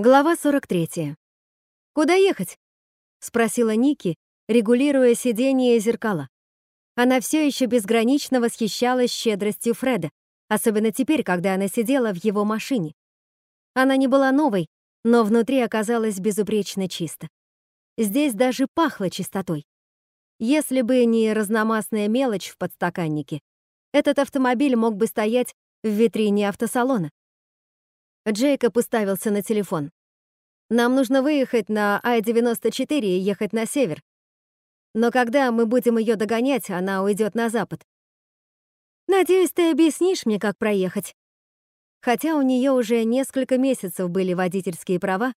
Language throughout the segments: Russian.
Глава 43. «Куда ехать?» — спросила Ники, регулируя сиденье зеркала. Она все еще безгранично восхищалась щедростью Фреда, особенно теперь, когда она сидела в его машине. Она не была новой, но внутри оказалась безупречно чисто. Здесь даже пахло чистотой. Если бы не разномастная мелочь в подстаканнике, этот автомобиль мог бы стоять в витрине автосалона. Джейкоб уставился на телефон. «Нам нужно выехать на Ай-94 и ехать на север. Но когда мы будем ее догонять, она уйдет на запад. Надеюсь, ты объяснишь мне, как проехать». Хотя у нее уже несколько месяцев были водительские права,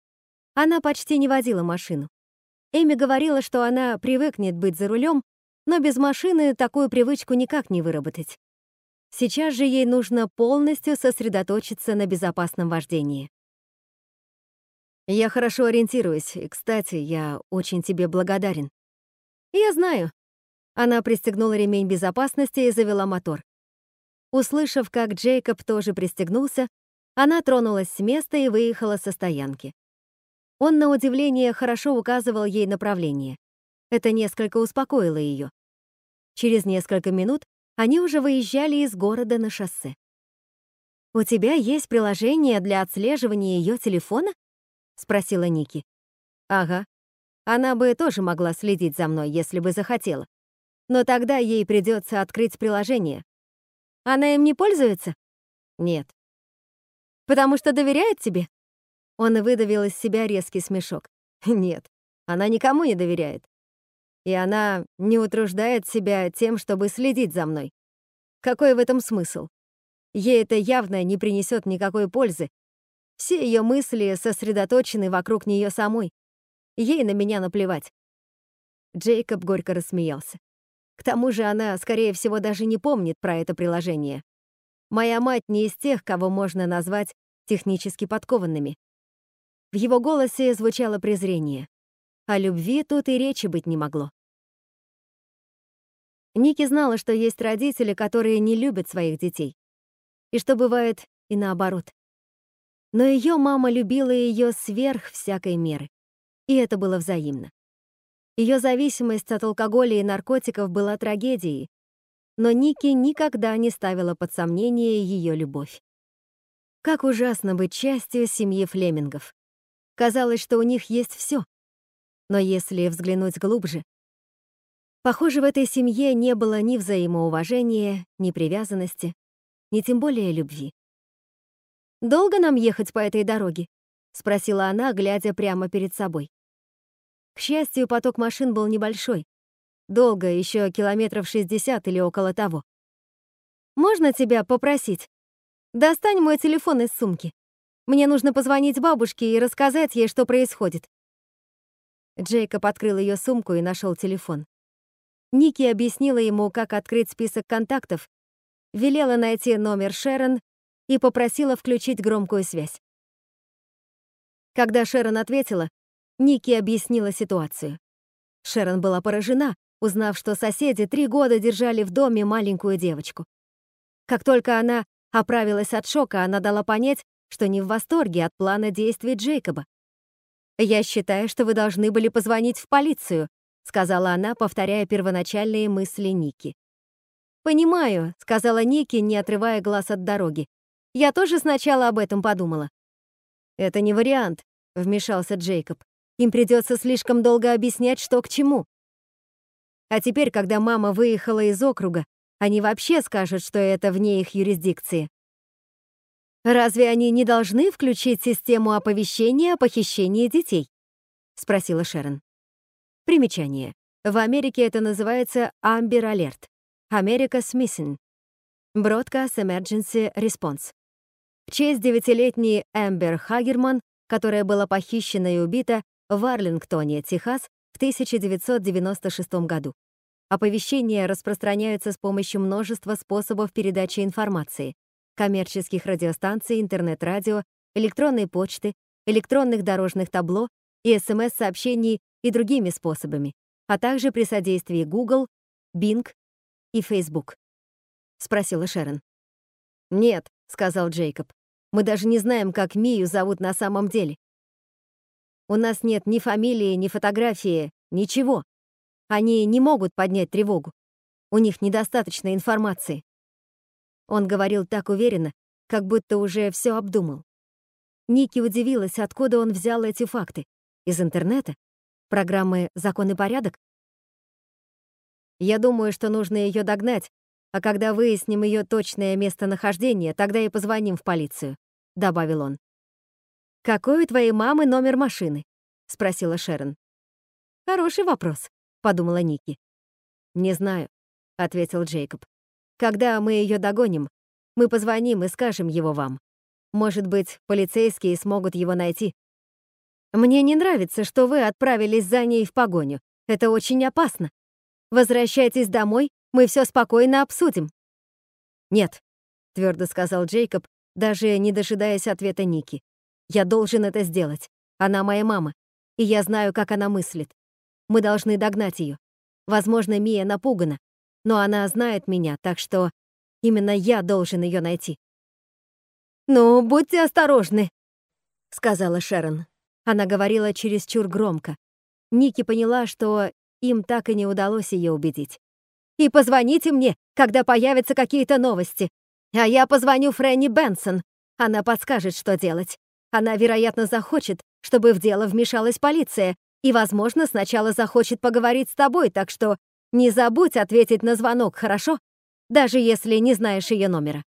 она почти не водила машину. Эми говорила, что она привыкнет быть за рулем, но без машины такую привычку никак не выработать. Сейчас же ей нужно полностью сосредоточиться на безопасном вождении. Я хорошо ориентируюсь, и, кстати, я очень тебе благодарен. Я знаю. Она пристегнула ремень безопасности и завела мотор. Услышав, как Джейкоб тоже пристегнулся, она тронулась с места и выехала со стоянки. Он, на удивление, хорошо указывал ей направление. Это несколько успокоило ее. Через несколько минут они уже выезжали из города на шоссе. «У тебя есть приложение для отслеживания ее телефона?» — спросила Ники. «Ага. Она бы тоже могла следить за мной, если бы захотела. Но тогда ей придется открыть приложение. Она им не пользуется?» «Нет». «Потому что доверяет тебе?» Он выдавил из себя резкий смешок. «Нет, она никому не доверяет и она не утруждает себя тем, чтобы следить за мной. Какой в этом смысл? Ей это явно не принесет никакой пользы. Все ее мысли сосредоточены вокруг нее самой. Ей на меня наплевать. Джейкоб горько рассмеялся. К тому же она, скорее всего, даже не помнит про это приложение. Моя мать не из тех, кого можно назвать технически подкованными. В его голосе звучало презрение. О любви тут и речи быть не могло. Ники знала, что есть родители, которые не любят своих детей. И что бывает и наоборот. Но ее мама любила ее сверх всякой меры. И это было взаимно. Ее зависимость от алкоголя и наркотиков была трагедией, но Ники никогда не ставила под сомнение ее любовь. Как ужасно быть частью семьи Флемингов. Казалось, что у них есть все. Но если взглянуть глубже, похоже, в этой семье не было ни взаимоуважения, ни привязанности, ни тем более любви. «Долго нам ехать по этой дороге?» — спросила она, глядя прямо перед собой. К счастью, поток машин был небольшой. Долго, еще километров 60 или около того. «Можно тебя попросить? Достань мой телефон из сумки. Мне нужно позвонить бабушке и рассказать ей, что происходит. Джейкоб открыл ее сумку и нашел телефон. Ники объяснила ему, как открыть список контактов, велела найти номер Шерон и попросила включить громкую связь. Когда Шерон ответила, Ники объяснила ситуацию. Шерон была поражена, узнав, что соседи три года держали в доме маленькую девочку. Как только она оправилась от шока, она дала понять, что не в восторге от плана действий Джейкоба. «Я считаю, что вы должны были позвонить в полицию», сказала она, повторяя первоначальные мысли Ники. «Понимаю», — сказала Ники, не отрывая глаз от дороги. «Я тоже сначала об этом подумала». «Это не вариант», — вмешался Джейкоб. «Им придется слишком долго объяснять, что к чему». А теперь, когда мама выехала из округа, они вообще скажут, что это вне их юрисдикции. «Разве они не должны включить систему оповещения о похищении детей?» — спросила Шерон. Примечание. В Америке это называется Amber Alert. America's Missing. Broadcast Emergency Response. В честь девятилетней Эмбер Хагерман, которая была похищена и убита в Арлингтоне, Техас, в 1996 году. Оповещения распространяются с помощью множества способов передачи информации, коммерческих радиостанций, интернет-радио, электронной почты, электронных дорожных табло и СМС-сообщений и другими способами, а также при содействии Google, Bing и Facebook. Спросила Шерон. «Нет», — сказал Джейкоб. «Мы даже не знаем, как Мию зовут на самом деле. У нас нет ни фамилии, ни фотографии, ничего. Они не могут поднять тревогу. У них недостаточно информации. Он говорил так уверенно, как будто уже все обдумал. Ники удивилась, откуда он взял эти факты. Из интернета? Программы «Закон и порядок»? Я думаю, что нужно ее догнать, а когда выясним ее точное местонахождение, тогда и позвоним в полицию», — добавил он. «Какой у твоей мамы номер машины?» — спросила Шерон. «Хороший вопрос», — подумала Ники. «Не знаю», — ответил Джейкоб. «Когда мы ее догоним, мы позвоним и скажем его вам. Может быть, полицейские смогут его найти. Мне не нравится, что вы отправились за ней в погоню. Это очень опасно. Возвращайтесь домой, мы все спокойно обсудим. Нет, твердо сказал Джейкоб, даже не дожидаясь ответа Ники. Я должен это сделать. Она моя мама, и я знаю, как она мыслит. Мы должны догнать ее. Возможно, Мия напугана, но она знает меня, так что именно я должен ее найти. «Ну, будьте осторожны», — сказала Шерон. Она говорила чересчур громко. Ники поняла, что им так и не удалось ее убедить. «И позвоните мне, когда появятся какие-то новости. А я позвоню Фрэнни Бенсон. Она подскажет, что делать. Она, вероятно, захочет, чтобы в дело вмешалась полиция, и, возможно, сначала захочет поговорить с тобой, так что не забудь ответить на звонок, хорошо? Даже если не знаешь ее номера».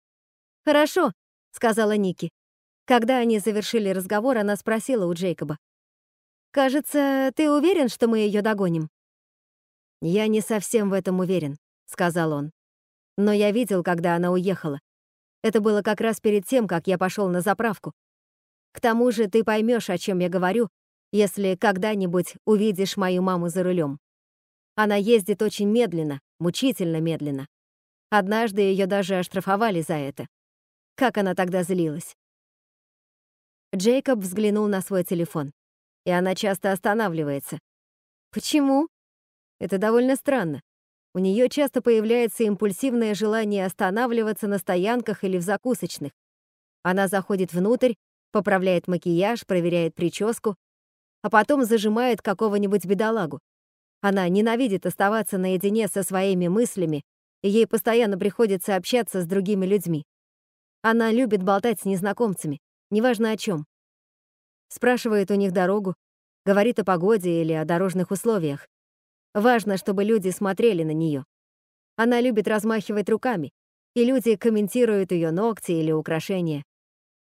«Хорошо», — сказала Ники. Когда они завершили разговор, она спросила у Джейкоба. «Кажется, ты уверен, что мы ее догоним?» «Я не совсем в этом уверен», — сказал он. «Но я видел, когда она уехала. Это было как раз перед тем, как я пошел на заправку. К тому же ты поймешь, о чем я говорю, если когда-нибудь увидишь мою маму за рулем. Она ездит очень медленно, мучительно медленно. Однажды ее даже оштрафовали за это. Как она тогда злилась. Джейкоб взглянул на свой телефон. И она часто останавливается. Почему? Это довольно странно. У нее часто появляется импульсивное желание останавливаться на стоянках или в закусочных. Она заходит внутрь, поправляет макияж, проверяет прическу, а потом зажимает какого-нибудь бедолагу. Она ненавидит оставаться наедине со своими мыслями, и ей постоянно приходится общаться с другими людьми. Она любит болтать с незнакомцами, неважно о чем. Спрашивает у них дорогу, говорит о погоде или о дорожных условиях. Важно, чтобы люди смотрели на нее. Она любит размахивать руками, и люди комментируют ее ногти или украшения.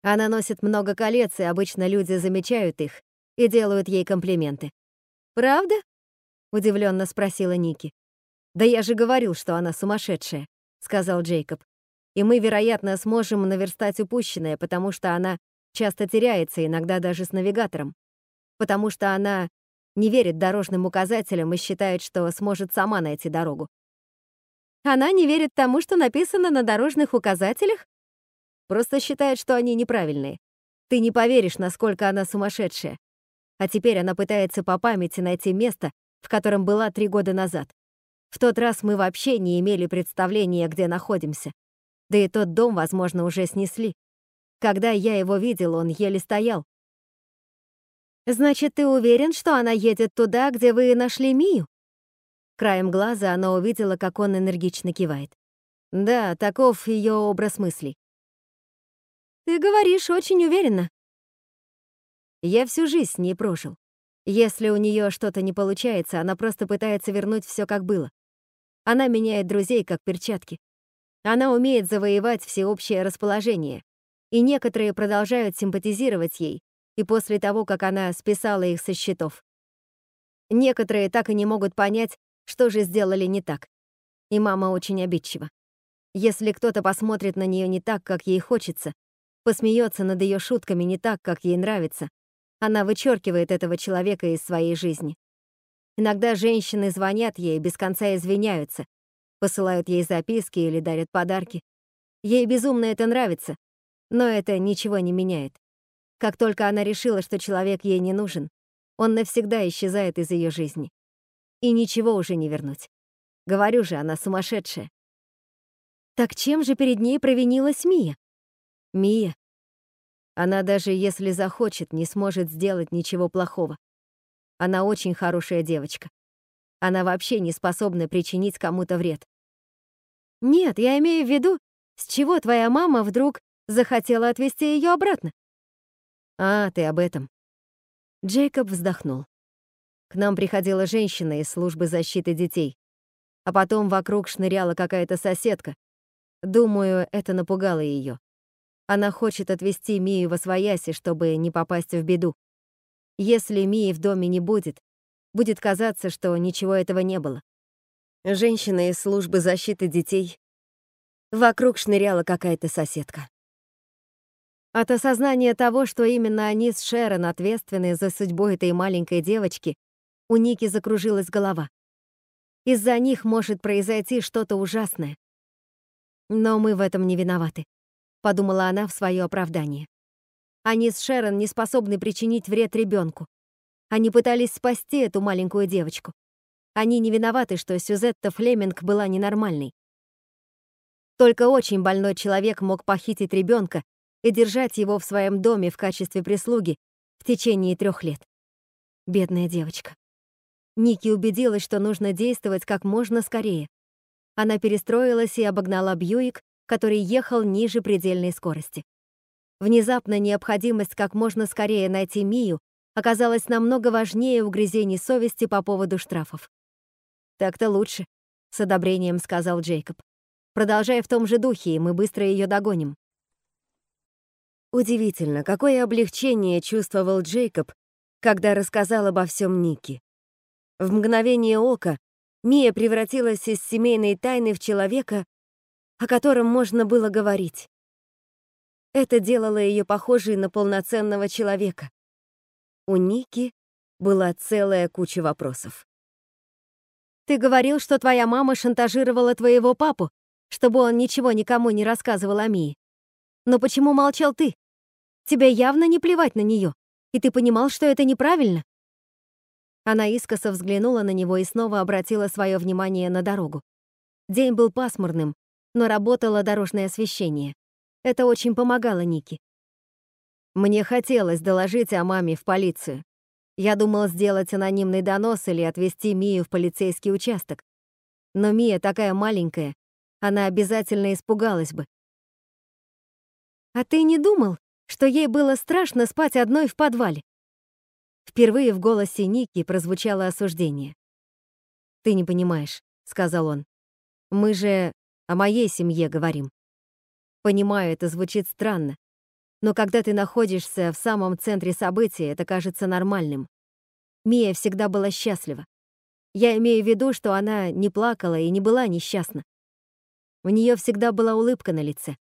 Она носит много колец, и обычно люди замечают их и делают ей комплименты. «Правда?» — удивленно спросила Ники. «Да я же говорил, что она сумасшедшая», — сказал Джейкоб и мы, вероятно, сможем наверстать упущенное, потому что она часто теряется, иногда даже с навигатором, потому что она не верит дорожным указателям и считает, что сможет сама найти дорогу. Она не верит тому, что написано на дорожных указателях? Просто считает, что они неправильные. Ты не поверишь, насколько она сумасшедшая. А теперь она пытается по памяти найти место, в котором была три года назад. В тот раз мы вообще не имели представления, где находимся. Да и тот дом, возможно, уже снесли. Когда я его видел, он еле стоял. «Значит, ты уверен, что она едет туда, где вы нашли Мию?» Краем глаза она увидела, как он энергично кивает. Да, таков ее образ мыслей. «Ты говоришь очень уверенно». Я всю жизнь с ней прожил. Если у нее что-то не получается, она просто пытается вернуть все как было. Она меняет друзей, как перчатки. Она умеет завоевать всеобщее расположение, и некоторые продолжают симпатизировать ей, и после того, как она списала их со счетов. Некоторые так и не могут понять, что же сделали не так. И мама очень обидчива. Если кто-то посмотрит на нее не так, как ей хочется, посмеется над ее шутками не так, как ей нравится, она вычеркивает этого человека из своей жизни. Иногда женщины звонят ей, без конца извиняются, посылают ей записки или дарят подарки. Ей безумно это нравится, но это ничего не меняет. Как только она решила, что человек ей не нужен, он навсегда исчезает из ее жизни. И ничего уже не вернуть. Говорю же, она сумасшедшая. Так чем же перед ней провинилась Мия? Мия. Она даже если захочет, не сможет сделать ничего плохого. Она очень хорошая девочка. Она вообще не способна причинить кому-то вред. Нет, я имею в виду, с чего твоя мама вдруг захотела отвезти ее обратно? А, ты об этом. Джейкоб вздохнул. К нам приходила женщина из службы защиты детей. А потом вокруг шныряла какая-то соседка. Думаю, это напугало ее. Она хочет отвезти Мию во свояси, чтобы не попасть в беду. Если Мии в доме не будет, будет казаться, что ничего этого не было. Женщина из службы защиты детей. Вокруг шныряла какая-то соседка. От осознания того, что именно они с Шерон ответственны за судьбу этой маленькой девочки, у Ники закружилась голова. Из-за них может произойти что-то ужасное. Но мы в этом не виноваты, подумала она в свое оправдание. Они с Шерон не способны причинить вред ребенку. Они пытались спасти эту маленькую девочку. Они не виноваты, что Сюзетта Флеминг была ненормальной. Только очень больной человек мог похитить ребенка и держать его в своем доме в качестве прислуги в течение трех лет. Бедная девочка. Ники убедилась, что нужно действовать как можно скорее. Она перестроилась и обогнала Бьюик, который ехал ниже предельной скорости. Внезапно необходимость как можно скорее найти Мию оказалась намного важнее угрызений совести по поводу штрафов. «Так-то лучше», — с одобрением сказал Джейкоб. «Продолжай в том же духе, и мы быстро ее догоним». Удивительно, какое облегчение чувствовал Джейкоб, когда рассказал обо всем Нике. В мгновение ока Мия превратилась из семейной тайны в человека, о котором можно было говорить. Это делало ее похожей на полноценного человека. У Ники была целая куча вопросов. «Ты говорил, что твоя мама шантажировала твоего папу, чтобы он ничего никому не рассказывал о Мии. Но почему молчал ты? Тебе явно не плевать на нее, и ты понимал, что это неправильно. Она искоса взглянула на него и снова обратила свое внимание на дорогу. День был пасмурным, но работало дорожное освещение. Это очень помогало Нике. Мне хотелось доложить о маме в полицию. Я думал сделать анонимный донос или отвезти Мию в полицейский участок. Но Мия такая маленькая, она обязательно испугалась бы. «А ты не думал, что ей было страшно спать одной в подвале. Впервые в голосе Ники прозвучало осуждение. «Ты не понимаешь», — сказал он. «Мы же о моей семье говорим. Понимаю, это звучит странно, но когда ты находишься в самом центре событий, это кажется нормальным. Мия всегда была счастлива. Я имею в виду, что она не плакала и не была несчастна. У нее всегда была улыбка на лице.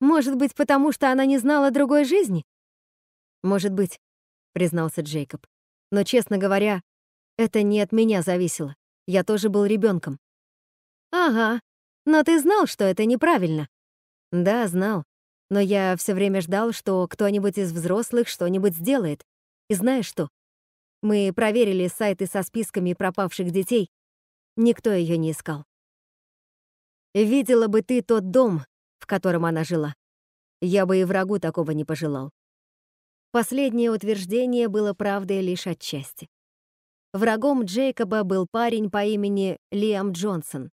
Может быть, потому что она не знала другой жизни? Может быть, признался Джейкоб. Но, честно говоря, это не от меня зависело. Я тоже был ребенком. Ага, но ты знал, что это неправильно. Да, знал. Но я все время ждал, что кто-нибудь из взрослых что-нибудь сделает. И знаешь что? Мы проверили сайты со списками пропавших детей. Никто ее не искал. Видела бы ты тот дом, в котором она жила. Я бы и врагу такого не пожелал. Последнее утверждение было правдой лишь отчасти. Врагом Джейкоба был парень по имени Лиам Джонсон.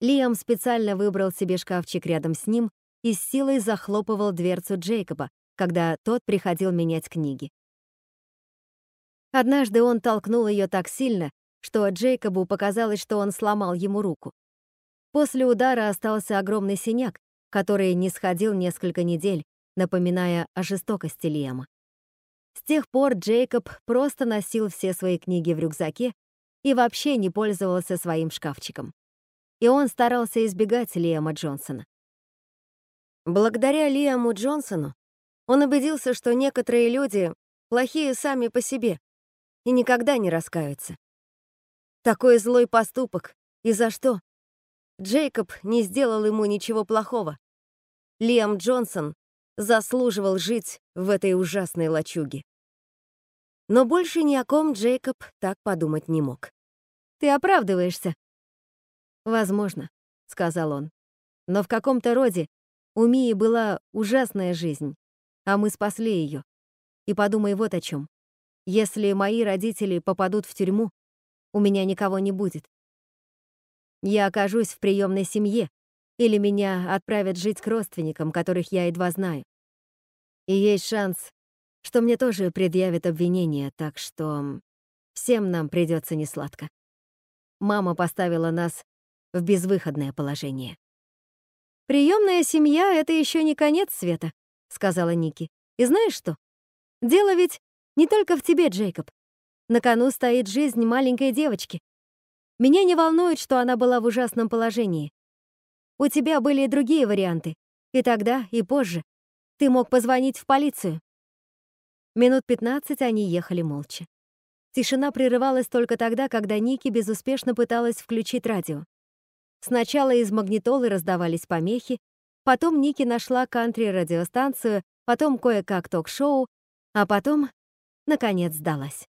Лиам специально выбрал себе шкафчик рядом с ним и с силой захлопывал дверцу Джейкоба, когда тот приходил менять книги. Однажды он толкнул ее так сильно, что Джейкобу показалось, что он сломал ему руку. После удара остался огромный синяк, который не сходил несколько недель, напоминая о жестокости Лиама. С тех пор Джейкоб просто носил все свои книги в рюкзаке и вообще не пользовался своим шкафчиком. И он старался избегать Лиама Джонсона. Благодаря Лиаму Джонсону он убедился, что некоторые люди плохие сами по себе и никогда не раскаются. Такой злой поступок, и за что? Джейкоб не сделал ему ничего плохого. Лиам Джонсон заслуживал жить в этой ужасной лачуге. Но больше ни о ком Джейкоб так подумать не мог. «Ты оправдываешься?» «Возможно», — сказал он. «Но в каком-то роде у Мии была ужасная жизнь, а мы спасли ее. И подумай вот о чем. Если мои родители попадут в тюрьму, у меня никого не будет. Я окажусь в приемной семье, или меня отправят жить к родственникам, которых я едва знаю. И есть шанс, что мне тоже предъявят обвинение, так что всем нам придется несладко. Мама поставила нас в безвыходное положение. «Приемная семья — это еще не конец света», — сказала Ники. «И знаешь что? Дело ведь не только в тебе, Джейкоб. На кону стоит жизнь маленькой девочки. Меня не волнует, что она была в ужасном положении. У тебя были и другие варианты. И тогда, и позже. Ты мог позвонить в полицию. Минут 15 они ехали молча. Тишина прерывалась только тогда, когда Ники безуспешно пыталась включить радио. Сначала из магнитолы раздавались помехи, потом Ники нашла кантри-радиостанцию, потом кое-как ток-шоу, а потом, наконец, сдалась.